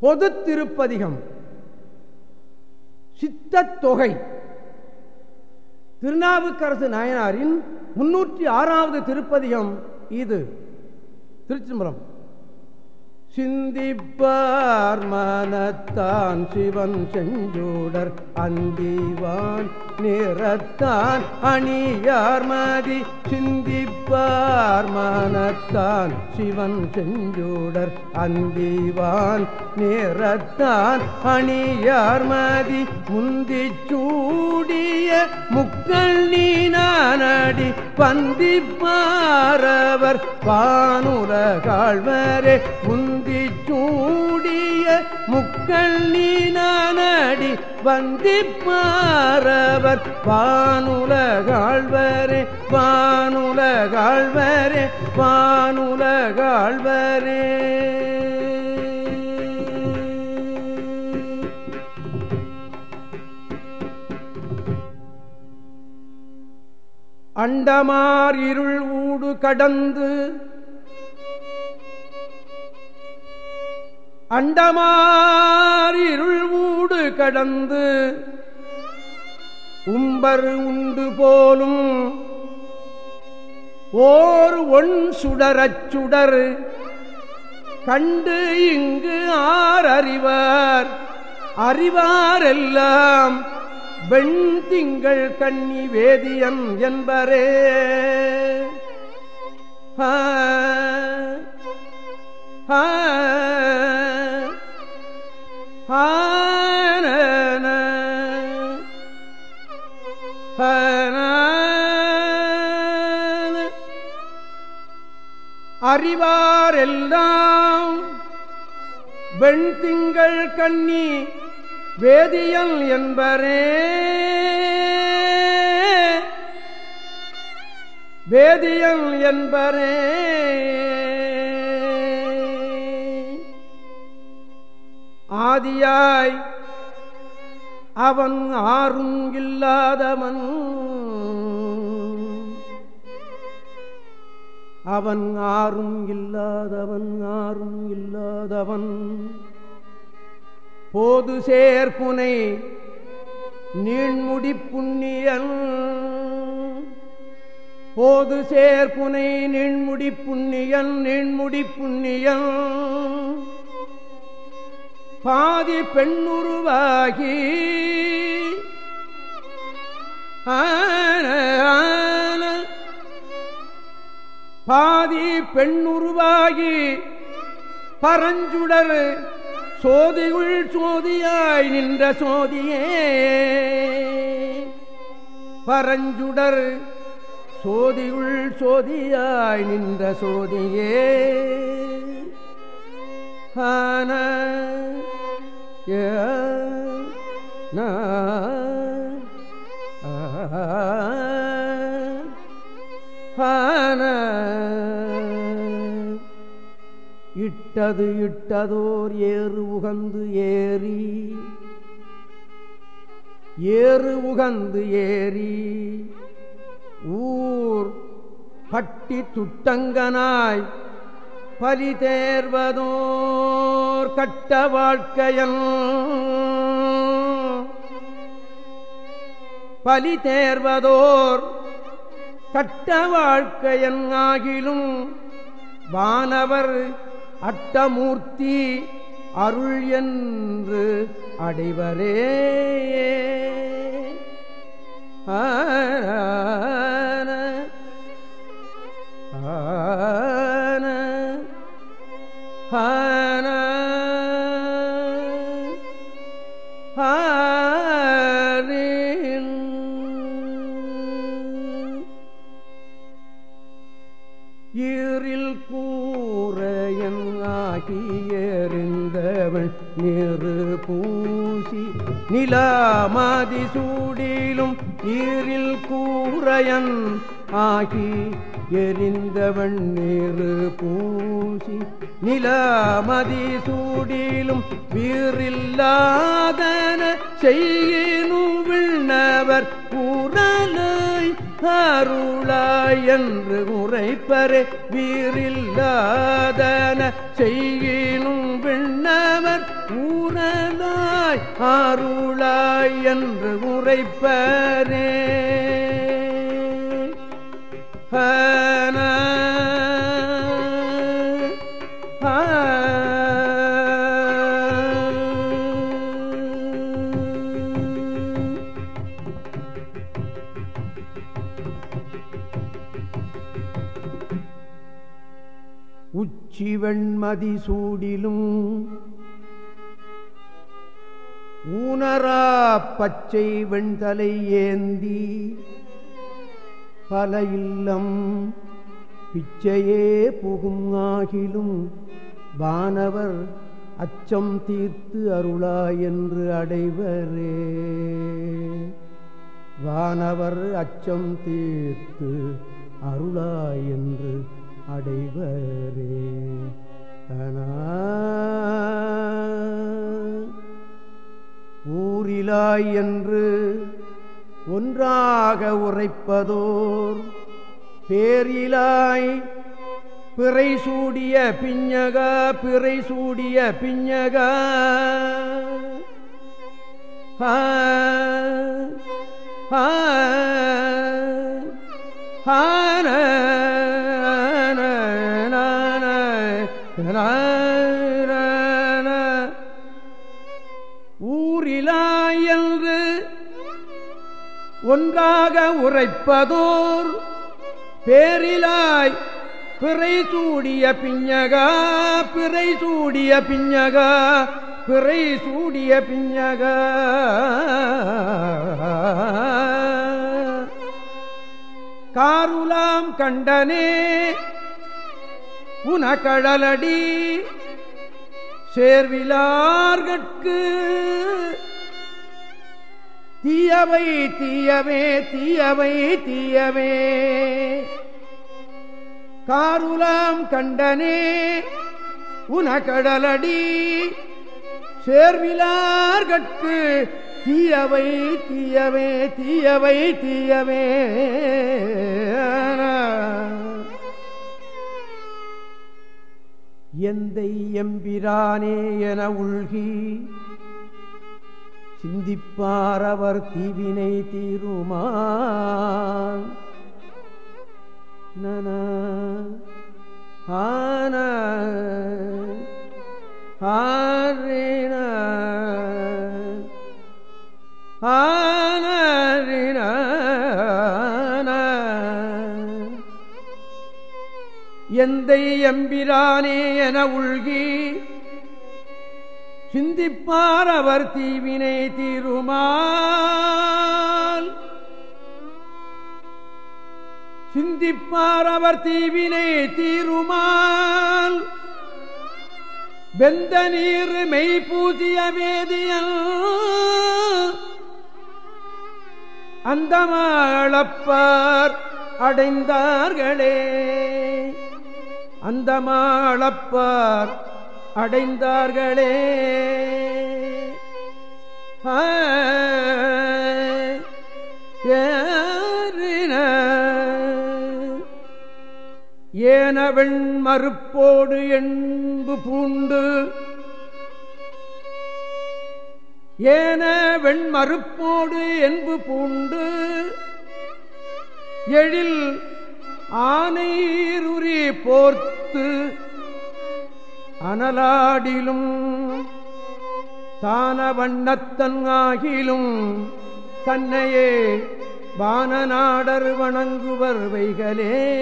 பொது திருப்பதிகம். சித்தத்தொகை திருநாவுக்கரசு நாயனாரின் முன்னூற்றி ஆறாவது திருப்பதிகம் இது. திருச்சிம்பரம் சிந்திப்பார் மனத்தான் சிவன் செஞ்சூடர் அந்திவான் நிறத்தான் அணியார் மதி. சிந்திப்பார் மனத்தான் சிவன் செஞ்சூடர் அந்திவான் நிறத்தான் அணியார் மதி. முந்தி சூடிய முக்கள் நீனானடி பந்திப்பாரவர் பானுர காழ்வரே முந்தி சூடிய முக்கள் வந்தி பாரவர் பானுலகாழ்வரே பானுலகாழ்வரே பானுலகாழ்வரே அண்டமார் இருள் ஊடு கடந்து அண்டமார் இருள் ஊடு கடந்து உம்பர் உண்டு போலும் ஓர் ஒன் சுடரச் சுடர் கண்டு இங்கு ஆர் அறிவார். அறிவாரெல்லாம் வெண் திங்கள் கண்ணி வேதியன் என்பரே. ஆ அறிவாரெல்லாம் வெண்திங்கள் கண்ணி வேதியல் என்பரே. வேதியல் என்பரே. ஆதியாய் அவன் ஆறும் இல்லாதவன். அவன் ஆறும் இல்லாதவன் ஆறும் இல்லாதவன். போது சேர்ப்புனை நீண்முடி புண்ணியன். போது சேர்ப்புனை நீண்முடி புண்ணியன் நீண்முடி புண்ணியன். பாதி பெண்ணுருவாகி. பாதி பெண்ணுருவாகி. பரஞ்சுடர் சோதிகுள் சோதியாய் நின்ற சோதியே. பரஞ்சுடர் சோதியுள் சோதியாய் நின்ற சோதியே. ஆன இட்டது இட்டதோர் ஏறு உகந்து ஏறி ஏறு உகந்து ஏறி ஊர் பட்டி துட்டங்கனாய் பலி தேர்வதோர் கட்ட வாழ்க்கையன். பலி தேர்வதோர் கட்ட வாழ்க்கையன் ஆகிலும் வானவர் அட்டமூர்த்தி அருள் என்று அடைவரே. ஆ ஆன ஈரில் கூறையன் ஆகியறிந்தவள் நிறு பூசி நிலாமதி சூடிலும் ஈரில் கூறையன் ஆகி எரிந்தவன் நேரு பூசி நிலமதி சூடிலும் வீரில்லாதன செய்யினும் விண்ணவர் கூறலை அருளாய் என்று உரைப்பரே வீரில்லாதன செய்யினும் விண்ணவர் உணர்ப்பர் ஊரலாய் என்று உரைப்பரே ஹன. உச்சி வெண்மதி சூடிலும் ஊனரா பச்சை வெண்தலை ஏந்தி பல இல்லம் பிச்சையே புகும் ஆகிலும் வானவர் அச்சம் தீர்த்து அருளா என்று அடைவரே. வானவர் அச்சம் தீர்த்து அருளா என்று அடைவரே. ஊரிலாய் என்று ஒன்றாக உரைப்பதோர். பேரிலாய் பிறை சூடிய பிஞ்சக பிறை சூடிய பிஞ்சக ஊரிலாய் என்று ஒன்றாக உரைப்பதோர் பேரிலாய் பிறை சூடிய பிஞ்சகா பிறை சூடிய பிஞ்சகா பிறை சூடிய பிஞ்சகா காருலாம் கண்டனே உனகடலடி சேர்விலார்கட்கு தீயவை தீயவே தீயவை தீயவே. காருலாம் கண்டனே உனகடலடி சேர்விலார்கட்கு தீயவை தீயவே தீயவை தீயவே. எந்தை எம்பிரானே என உள்கி சிந்திப்பாரவர் தீவினை தீருமான். நன ஆன ஆரின ஆனரின எந்தை எம்பிரானே என உள்கீ சிந்திப்பார் அவர் தீவினை தீருமால். சிந்திப்பார் அவர் தீவினை தீருமால். வெந்த நீர் மெய் பூசிய வேதியல். அந்தமாளப்பார் அடைந்தார்களே. அந்தமாளப்பார் அடைந்தார்களே. ஏனவெண் மறுப்போடு என்பு பூண்டு. ஏன வெண்மறுப்போடு என்பு பூண்டு. எழில் ஆனைருரி போர்த்து அனலாடிலும் தான வண்ணத்தன் ஆகிலும் தன்னையே வானநாடர் வணங்குவர் வைகளே.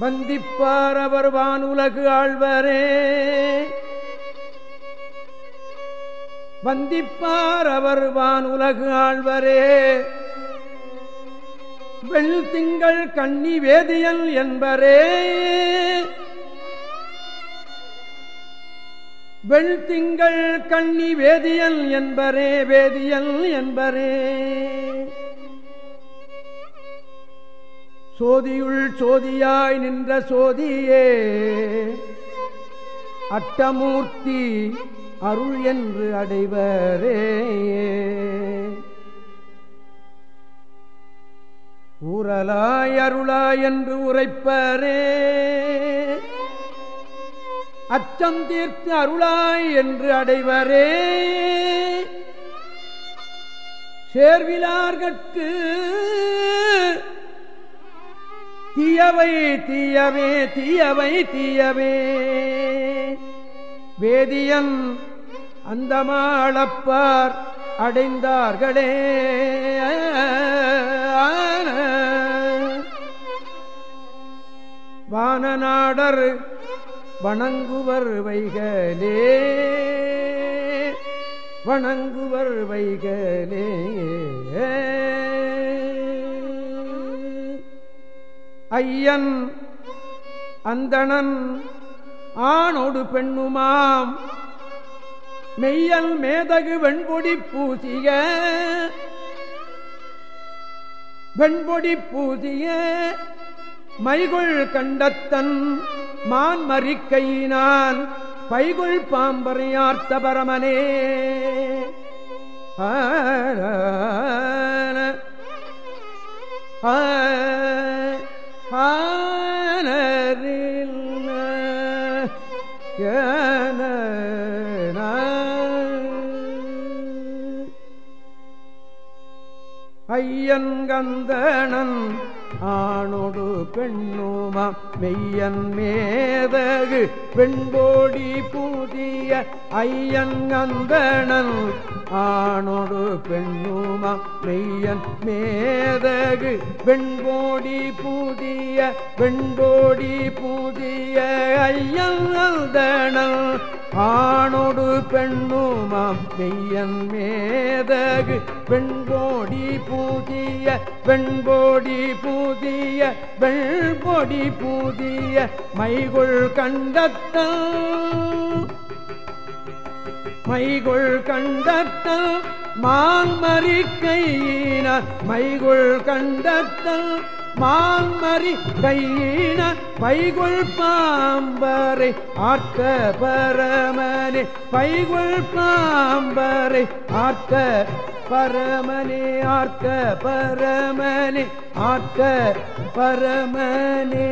வந்திப்பார் அவர் வானுலகு ஆழ்வரே. வந்திப்பார் அவர் வானுலகு ஆழ்வரே. வெள் திங்கள் கண்ணி வேதியல் என்பரே. வெள் திங்கள் கண்ணி வேதியல் என்பரே வேதியல் என்பரே. சோதியுள் சோதியாய் நின்ற சோதியே அட்டமூர்த்தி அருள் என்று அடைவரே. உரலாய் அருளாய் என்று உரைப்பரே. அச்சம் தீர்த்து அருளாய் என்று அடைவரே. சேர்விலார்கட்கு தீயவை தீயவே தீயவை தீயவே. வேதியன் அந்த மாளப்பார் அடைந்தார்களே. வானநாடர் வணங்குவர் வைகலே. வணங்குவர் வைகலே. ஐயன் அந்தணன் ஆணோடு பெண்ணுமாம். மெய்யல் மேதகு வெண்பொடி பூசிய வெண்பொடி பூசிய மைகுள் கண்டத்தன் மான் மறிக்கையினான். பைகுள் பாம்பரையார்த்த பரமனே. ஆன ஐயன் கந்தனன் ஆணோடு பெண்ணுமா? மெய்யன் மேதகு பெண்போடி பூதிய ஐயன் அந்தணன் ஆணோடு பெண்ணுமா? மெய்யன் மேதகு பெண்போடி பூதிய பெண்போடி பூதிய ஐயன் அந்தணன் ஆணோடு பெண்ணுமாம் மெய்யன் மேதகு பெண்போடி பூதிய வெண்போடி பூதிய வெண்பொடி பூதிய மைகுள் கண்டத்தல். மைகுள் கண்டத்தான் மான்மறி கையின மைகுள் கண்டத்தல். மான்மறி கையின பைகுள் பாம்பரை ஆர்த்த பரமனே பைகுள் பாம்பரை ஆர்த்த பரமனே ஆர்த்த பரமனே ஆர்த்த பரமனே.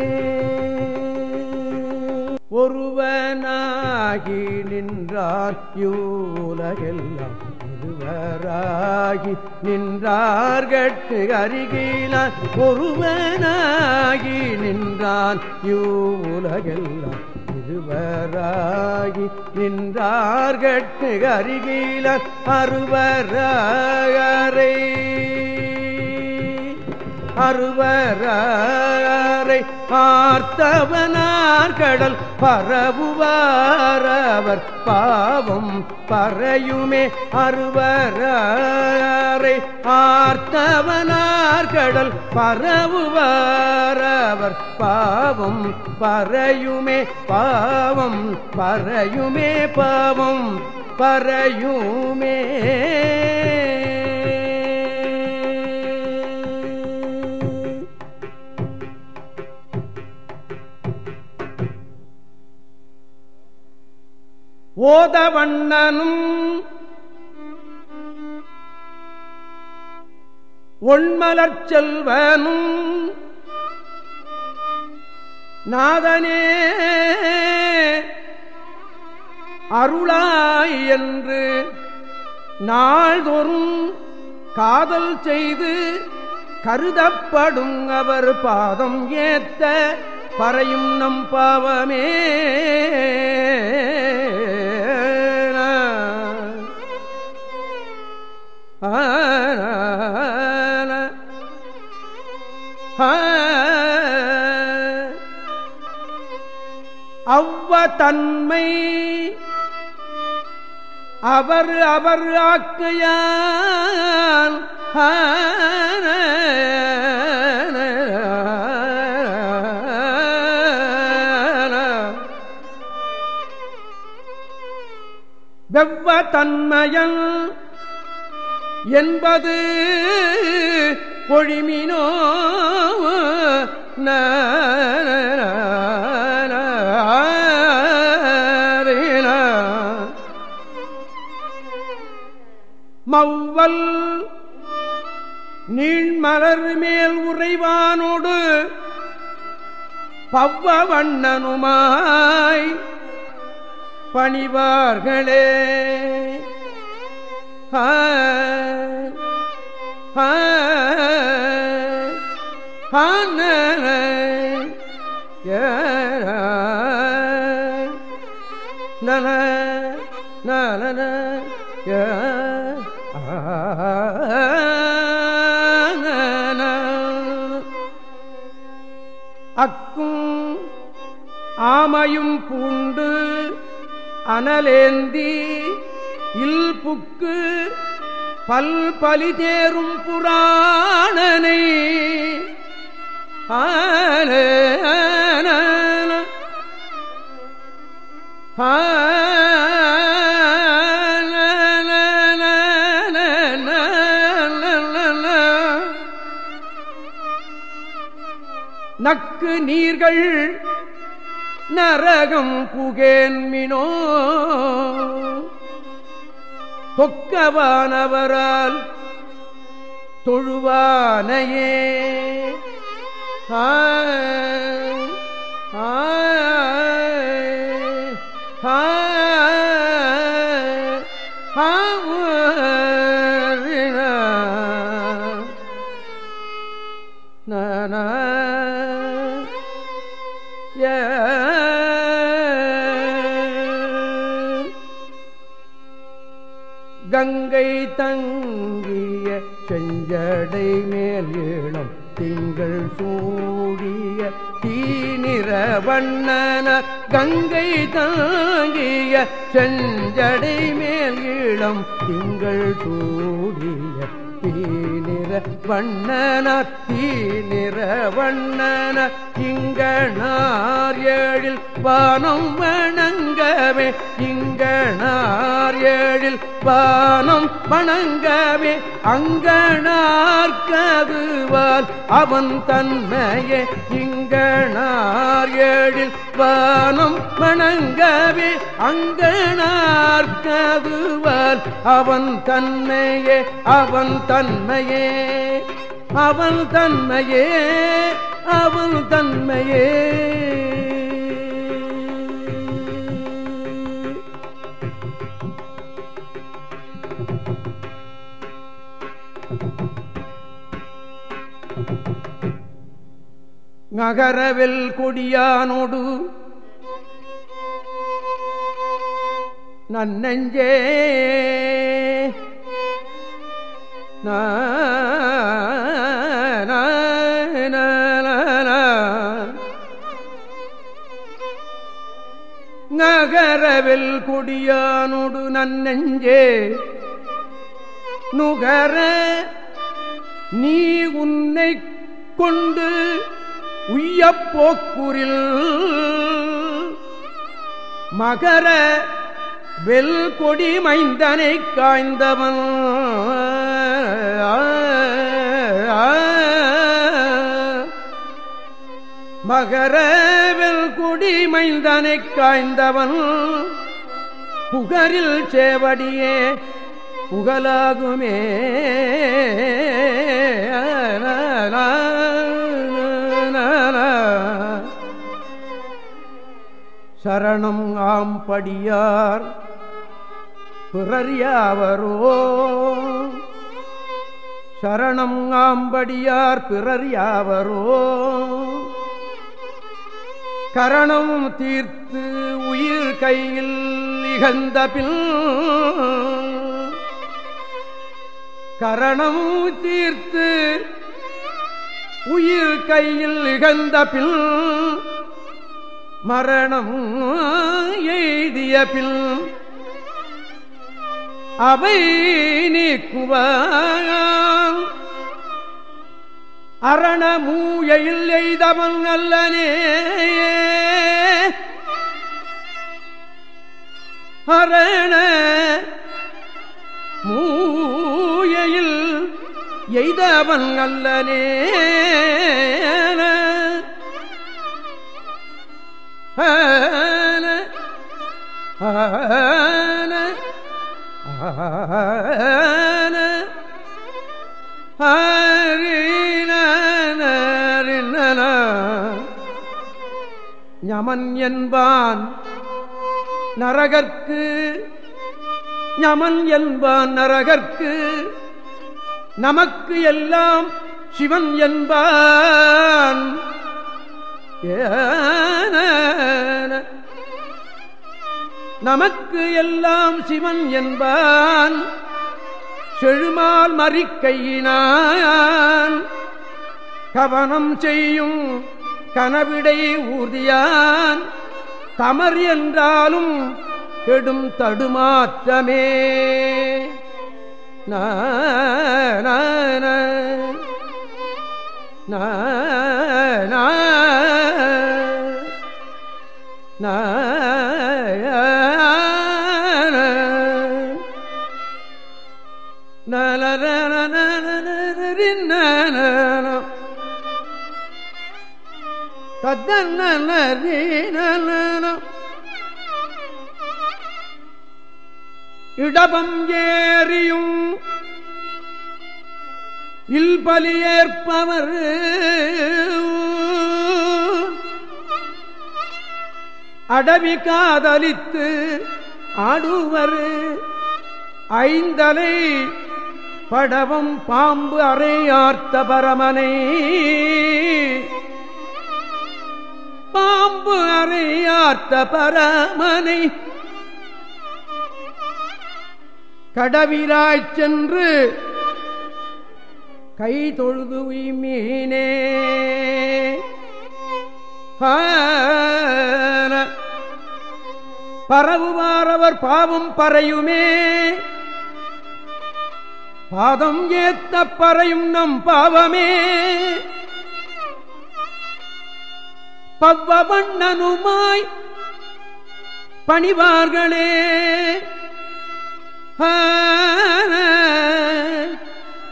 ஒருவனாகி நின்றார் யூலகெல்லாம் இருவராகி நின்றார்கட்டு அருகிலான் ஒருவனாகி நின்றான் யூலகெல்லாம் அருவராகி நின்றார்கட்டு அருகில அருவராகரை. அருவரை பார்த்தவனார் கடல் பரவுவாரவர் பாவம் பறையுமே அருவரை பார்த்தவனார் கடல் பரவுவாரவர் பாவம் பறையுமே பாவம் பறையுமே பாவம் பறையுமே. ஓதவண்ணனும் ஒண்மலர் செல்வனும் நாதனே அருளாய் என்று நாள்தோறும் காதல் செய்து கருதப்படும் அவர் பாதம் ஏத்த பறையும் நம் பாவமே. அவ்வ தன்மை அவர் அவர் ஆக்கையான் வெவ்வ தன்மையன் என்பது பொழிமினோ மவ்வல் நீண்மலர் மேல் உறைவானோடு பவ்வ வண்ணனுமாய் பணிவார்களே. ஆ, ஆ, அக்கும் ஆமையும் பூண்டு அனலேந்தி இல் புக்கு பல் தேரும் புராணனை. ஆன நக்கு நீர்கள் நரகம் புகேன்மினோ தொக்கவானவரால் தொழுவானையே. ஆ, ஆ, வண்ணன கங்கை தாங்கிய செஞ்சடை மேல் இளம் திங்கள் சூடிய தீநிற வண்ணன தீநிற வண்ணன இங்கனார் ஏழில் வானம் வணங்கவே இங்கனார் பானம் வணங்கவே அங்கனார்கதுவால் அவன் தன்மையே இங்கனார் ஏழில் பானம் வணங்கவே அங்கனார்கதுவால் அவன் தன்மையே அவன் தன்மையே அவன் தன்மையே அவன் தன்மையே. நகரவில் கொடியானோடு நன்னெஞ்சே நகரவில் கொடியானோடு நன்னெஞ்சே நுகர நீ உன்னை கொண்டு உய்யப்போக்குரில் மகர வெல் கொடி மைந்தனை காய்ந்தவன். மகர வெல் கொடி மைந்தனை காய்ந்தவன். புகரில் சேவடியே புகழாகுமே. சரணம் ஆம்படியார் பிறர் யாவரோ சரணம் ஆம்படியார் பிறர் யாவரோ கரணம் தீர்த்து உயிர் கையில் இகந்த பின் கரணம் தீர்த்து உயிர் கையில் இகந்த பின் மரணம் எய்திய பின் அவை நீக்குவ அரண எய்தவன் அல்லனே. அரண மூயில் எய்தவன் அல்லனே. யமன் என்பான் நரகற்கு யமன் என்பான் நரகற்கு நமக்கு எல்லாம் சிவன் என்பான். நமக்கு எல்லாம் சிவன் என்பான். செழுமால் மறிக்கையினான். கவனம் செய்யும் கனவிடை ஊர்தியான். தமர் என்றாலும் கெடும் தடுமாற்றமே. நான இடபம் ஏறியும் இல்பலி ஏற்பவர் அடவி காதலித்து ஆடுவர். ஐந்தலை படவம் பாம்பு அறையார்த்த பரமனை. பாம்பு அறையார்த்த பரமனை. கடவிராய்ச் சென்று கை தொழுது மீனே பரவுவாரவர் பாவம் பறையுமே. பாதம் ஏத்த பறையும் நம் பாவமே. பவ்வண்ணனுமாய் பணிவார்களே.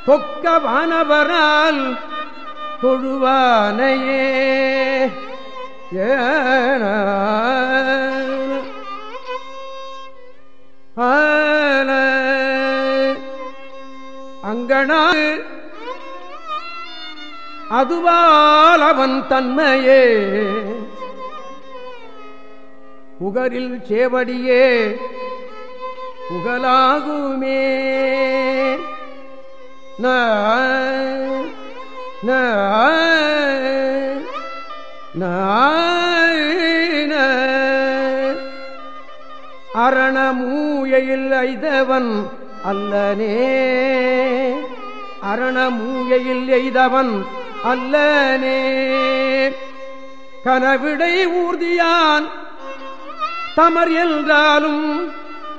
பொக்க வானவரால் தொழுவானையே. ஏன அங்கனா அதுவால் அவன் தன்மையே. புகரில் சேவடியே புகழாகுமே. அரணமூயையில் ஐதவன் அல்லனே. அரணமூயில் எய்தவன் அல்லனே. கனவிடை ஊர்தியான் தமர் என்றாலும்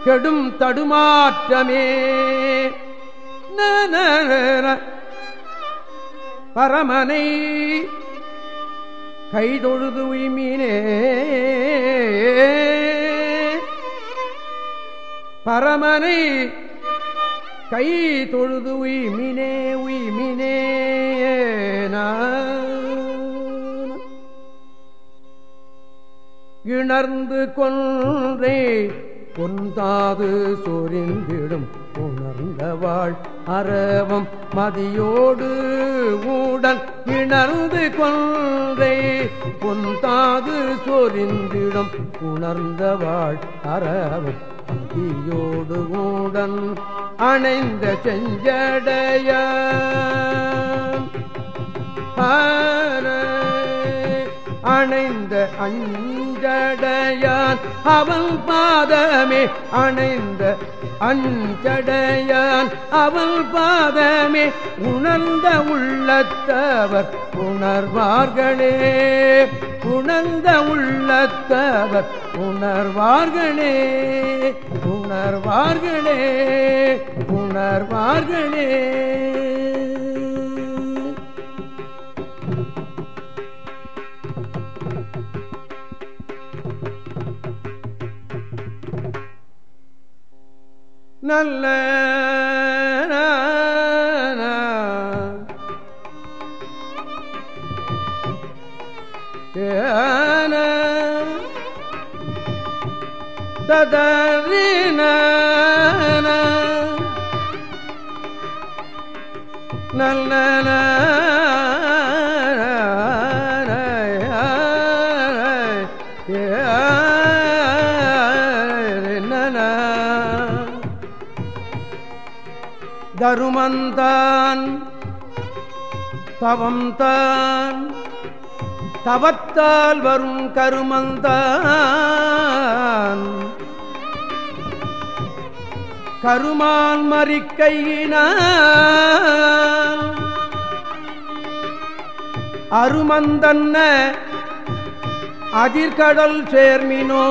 கெடும் தடுமாற்றமே. பரமனை கைதொழுது உய்மீனே. பரமனை கை தொழுது உய்மினே உய்மினே இணர்ந்து கொன்றே பொந்தாது சொரிந்திடும். உணர்ந்தவாள் அரவம் மதியோடு ஊடன் இணர்ந்து கொன்றே பொந்தாது சொரிந்திடும். உணர்ந்தவாள் அரவம் மதியோடு ஊடன் அணைந்த செஞ்சடைய அணைந்த அஞ்சடையான். அவன் பாதமே அணைந்த அஞ்சடையான். அவன் பாதமே உணர்ந்த உள்ளத்தவர் உணர்வார்களே. உணர்ந்த உள்ளத்தவர் உணர்வார்களே. உணர்வார்களே. உணர்வார்களே. நல்ல ததறின நல்ல தருமந்தான் தவம்தான் தவத்தால் வரும் கருமந்தான். கருமான் மறிக்கையினான் அருமந்தன்ன அதிர்கடல் சேர்மினோ.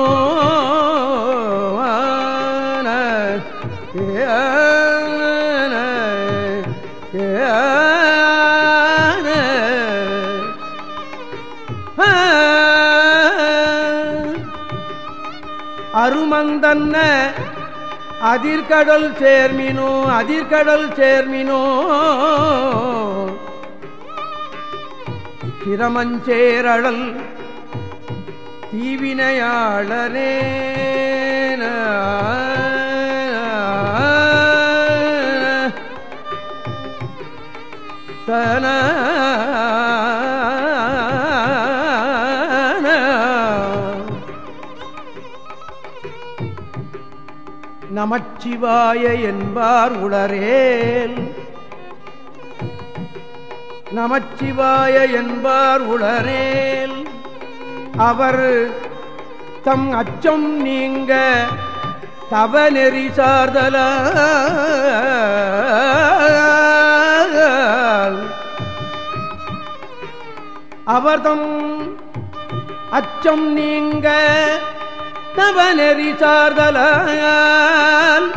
ஏ அருமந்தன்ன அதிர்கடல் சேர்மினோ அதிர்கடல் சேர்மினோ. சிரமஞ்சேரழல் தீவினையாளனே. தன நமச்சிவாய என்பார் உளரேல். நமச்சிவாய என்பார் உளரேல். அவர் தம் அச்சம் நீங்க தவ நெறி சார்தல அவர்தம் அச்சம் நீங்க தவ சார்தலால்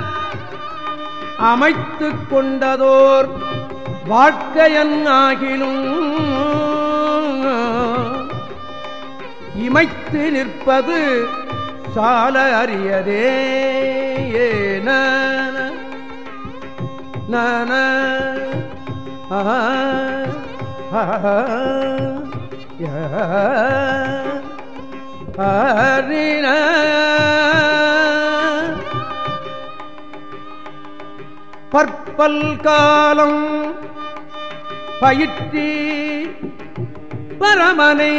அமைத்து கொண்டதோர் வாழ்க்கையன் ஆகிலும் இமைத்து நிற்பது சால அறியதே நன ஆ ஹரின பற்பல் காலம் பயிற்றி பரமனை.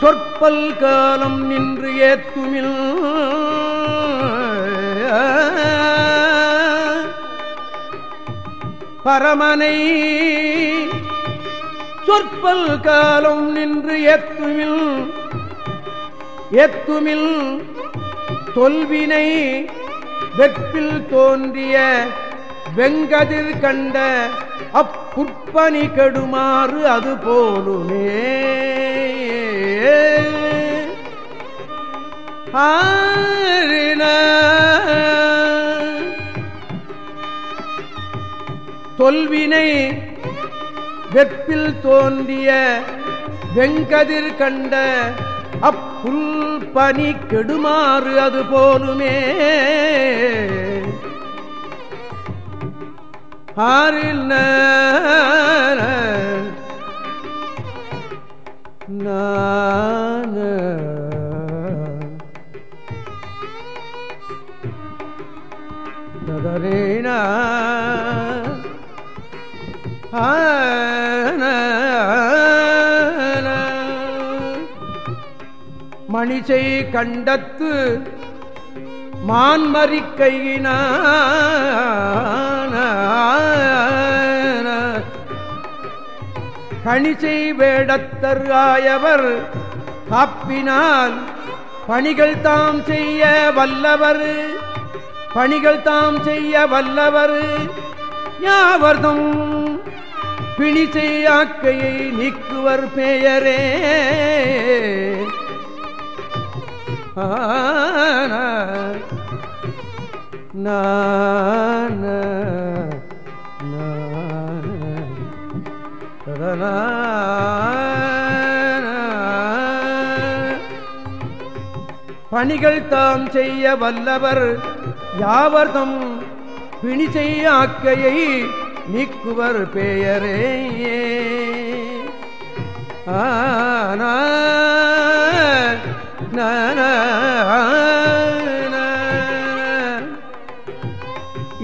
சொற்பல் காலம் நின்று ஏத்துமில். பரமனை சொற்பல் காலம் நின்று ஏத்துமில். ஏத்துமில் தொல்வினை வெப்பில் தோன்றிய வெங்கதிர் கண்ட அப்புற்பனி கெடுமாறு அது போலுமே. ஆரின தொல்வினை வெப்பில் தோன்றிய வெங்கதிர் கண்ட அப் அப்புல் பனி கெடுமாறு அது போலுமே. ஆறில் நான ததரேனா மணிசை கண்டத்து மான்மறிக்கையின கணிசை வேடத்தர் ஆயவர் காப்பினால் பணிகள் தாம் செய்ய வல்லவர். பணிகள் தாம் செய்ய வல்லவர். யாவர்தம் பிணிசையாக்கையை நீக்குவர் பெயரே. பணிகள் தாம் செய்ய வல்லவர் யாவர்தம் பிணி செய்ய ஆக்கையை நீக்குவர் பெயரே. ஆனா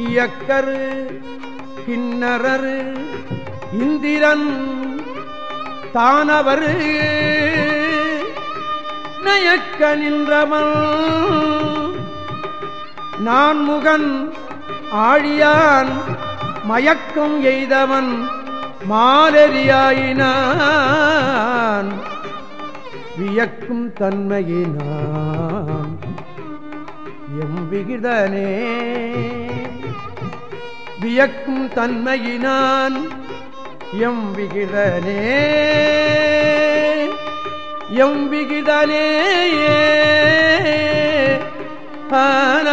இயக்கரு கிண்ணரரு இந்திரன் தானவர் நயக்க நின்றவன் நான் முகன் ஆழியான் மயக்கம் எய்தவன் மாலரியாயினான் வியக்கும் தன்மையினான் எம் விகிதனே. வியக்கும் தன்மையினான் எம் விகிதனே. எம் விகிதனே ஆன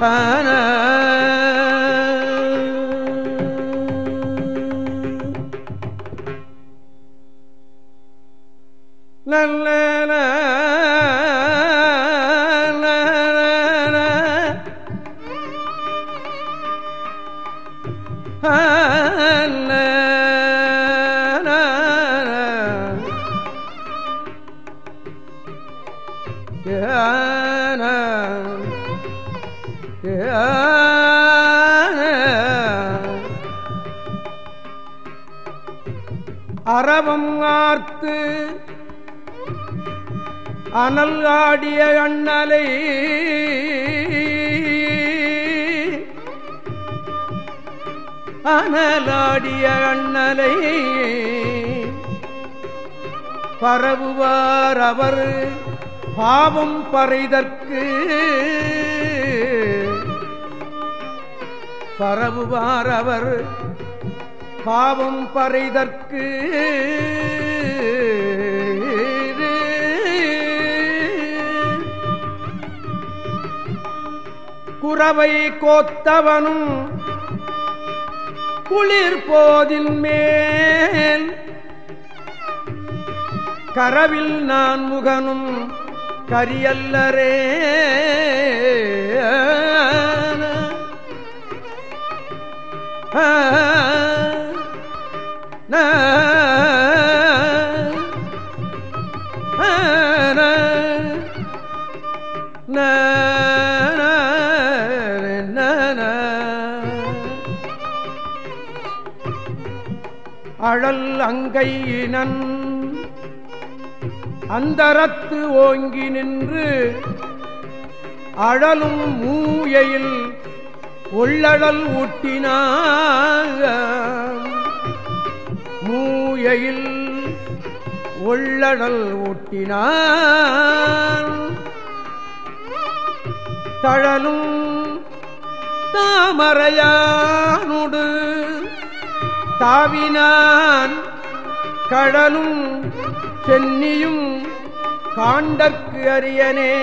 ஆன அறவம் ஆர்த்து அனல் ஆடிய அண்ணலை அனலாடிய அண்ணலை பரவுவார் அவர் பாவம் பறைதற்கு. பரவுவார் அவர் பாவம் பறைதற்கு குறவை கோத்தவனும் குளிர் போதின் மேல். கரவில் நான் முகனும் கரியல்லரே. ஆ. அழல் அங்கையினன் அந்தரத்து ஓங்கி நின்று அழலும் மூயையில் உள்ளழல் ஊட்டினார். மூயையில் உள்ளடல் ஊட்டினார் தழலும் தாமரையானுடு தாவினான். கடலும் சென்னியும் காண்டற்கு அரியனே.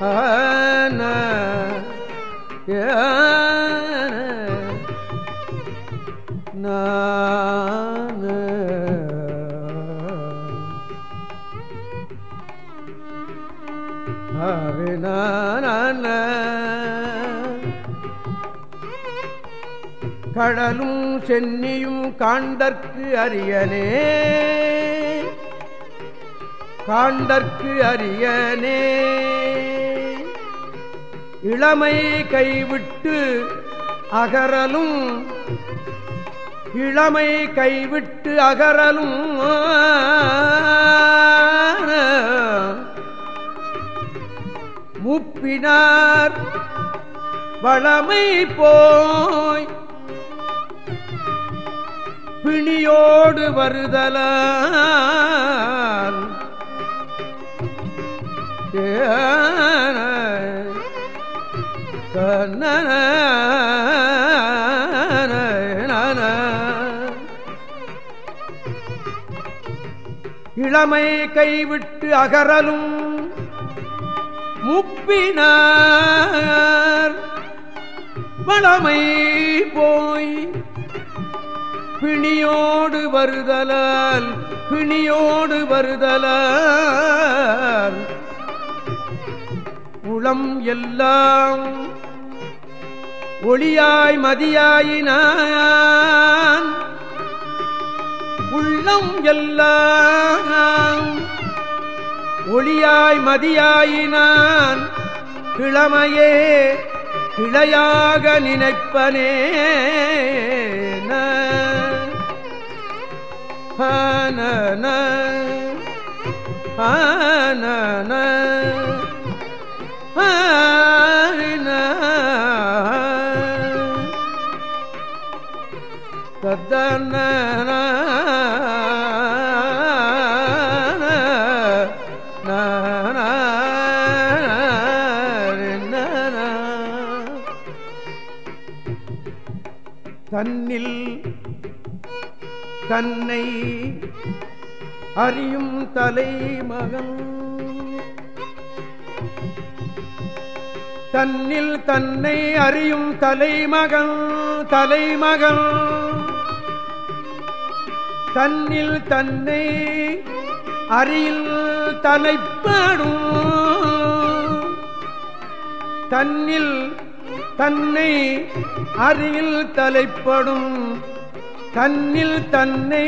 ஆன கடலும் சென்னியும் காண்டற்கு அரியனே. காண்டற்கு அரியனே. இளமை கைவிட்டு அகரலும் இளமை கைவிட்டு அகரலும் முப்பினார் வளமை போய் பிணியோடு வருதல ஏ இளமை கைவிட்டு அகரலும் முப்பினார். வளமை போய் பிணியோடு வருதலால் பிணியோடு வருதலால் உளம் எல்லாம் ஒளியாய் மதியாயினான். உள்ளம் எல்லாம். ஒளியாய் மதியாயினான். கிழமையே கிளையாக நினைப்பனே. ஆன ஆன தத்தன தன்னை அறியும் தலைமகன். தன்னில் தன்னை அறியும் தலைமகன் தலைமகன். தன்னில் தன்னை அறியில் தலைப்படும். தன்னில் தன்னை அறியில் தலைப்படும். தன்னில் தன்னை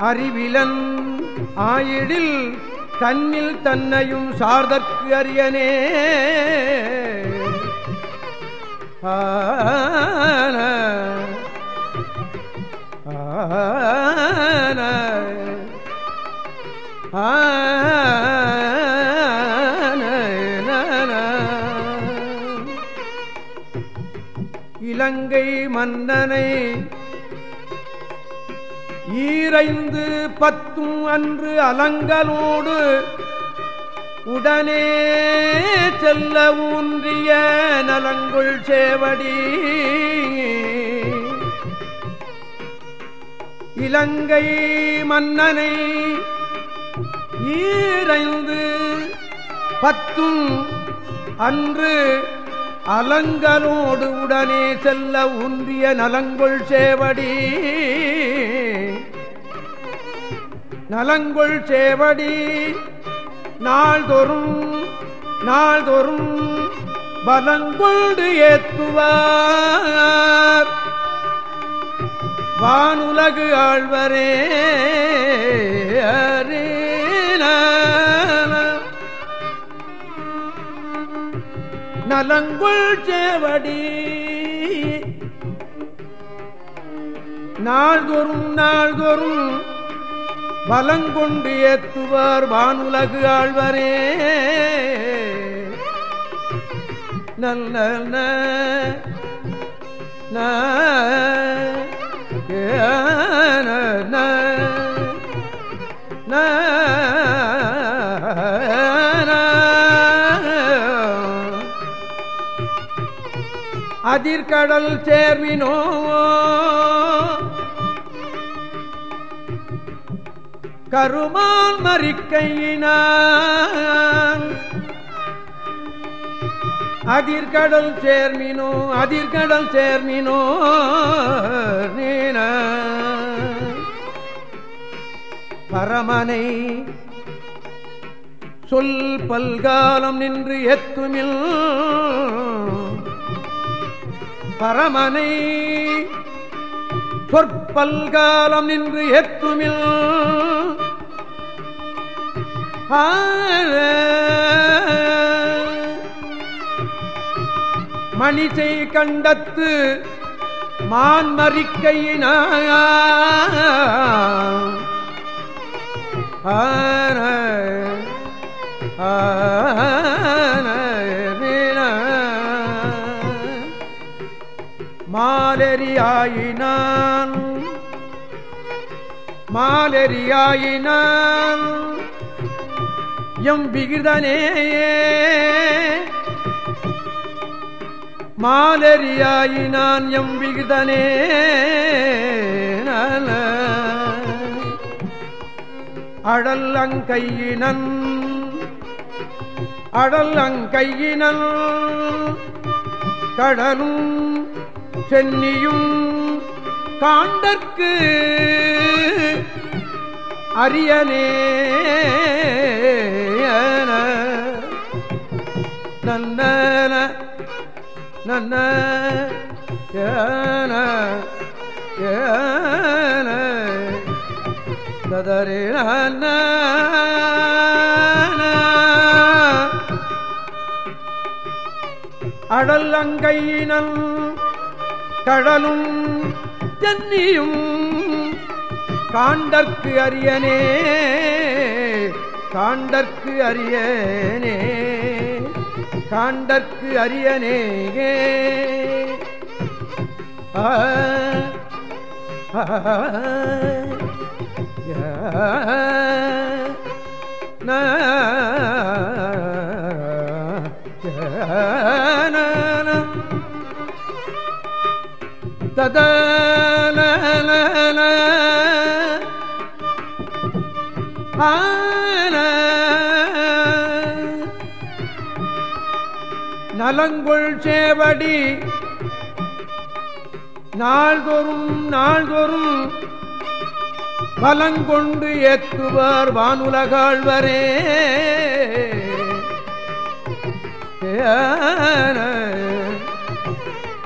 அறிவிலன் ஆயிடில் தன்னில் தன்னையும் சார்தற்கு அறியனே. ஆன இலங்கை மன்னனை ஈரைந்து பத்தும் அன்று அலங்கலோடு உடனே செல்ல ஊன்றிய நலங்குள் சேவடி. இலங்கை மன்னனை ஈரைந்து பத்தும் அன்று அலங்கலோடு உடனே செல்ல ஊன்றிய நலங்குள் சேவடி. நலங்கொள் சேவடி. நாள்தோறும் நாள்தோறும் பலங்கொண்டு ஏத்துவார். வானுலகு ஆழ்வரே நலங்குள் சேவடி. நாள்தோறும் நாள்தோறும் பலங்கொண்டு ஏத்துவார் வானுலகு ஆழ்வரே. நல்ல அதிர்கடல் சேர்வினோ கருமான் மறிக்கையினான் அதிர்கடல் சேர்மினோ அதிர்கடல் சேர்மினோ நீன. பரமனை சொல் பல்காலம் நின்று எத்துமில். பரமனை சொற்பல்காலம் நின்று எத்துமில். மணிசை கண்டத்து மான்மறிக்கையின மாலெறியாயினான். மாலெறியாயினான். எம் மாலரியாயி நான் எம் விகிதனே அடல் அங்கையினன். அடல் அங்கையினன். கடலும் சென்னியும் காண்டற்கு அரியனே. நன்ன நன்ன ஏன ஏன ததரே அடல் அங்கையினல் கடலும் தென்னியும் காண்டற்கு அரியனே காண்டற்கு அரியனே காண்டற்கு அரியனே ஆ ததல நலங்குள் சேவடி. நாள்தோறும் நாள்தோறும் பலங்கொண்டு ஏத்துவார் வானுலகாழ்வரே.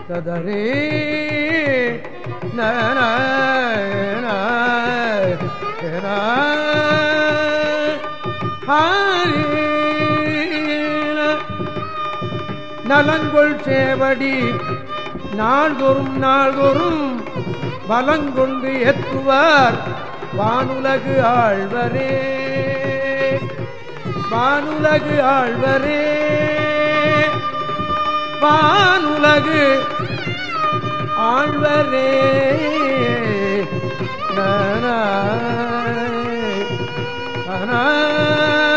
ததரே நன நலங்கொள் சேவடி நாள்தோறும் நாள்தோறும் பலங்கொண்டு எத்துவார் வானுலகு ஆழ்வரே. வானுலகு ஆழ்வரே. வானுலகு ஆழ்வரே. நான ah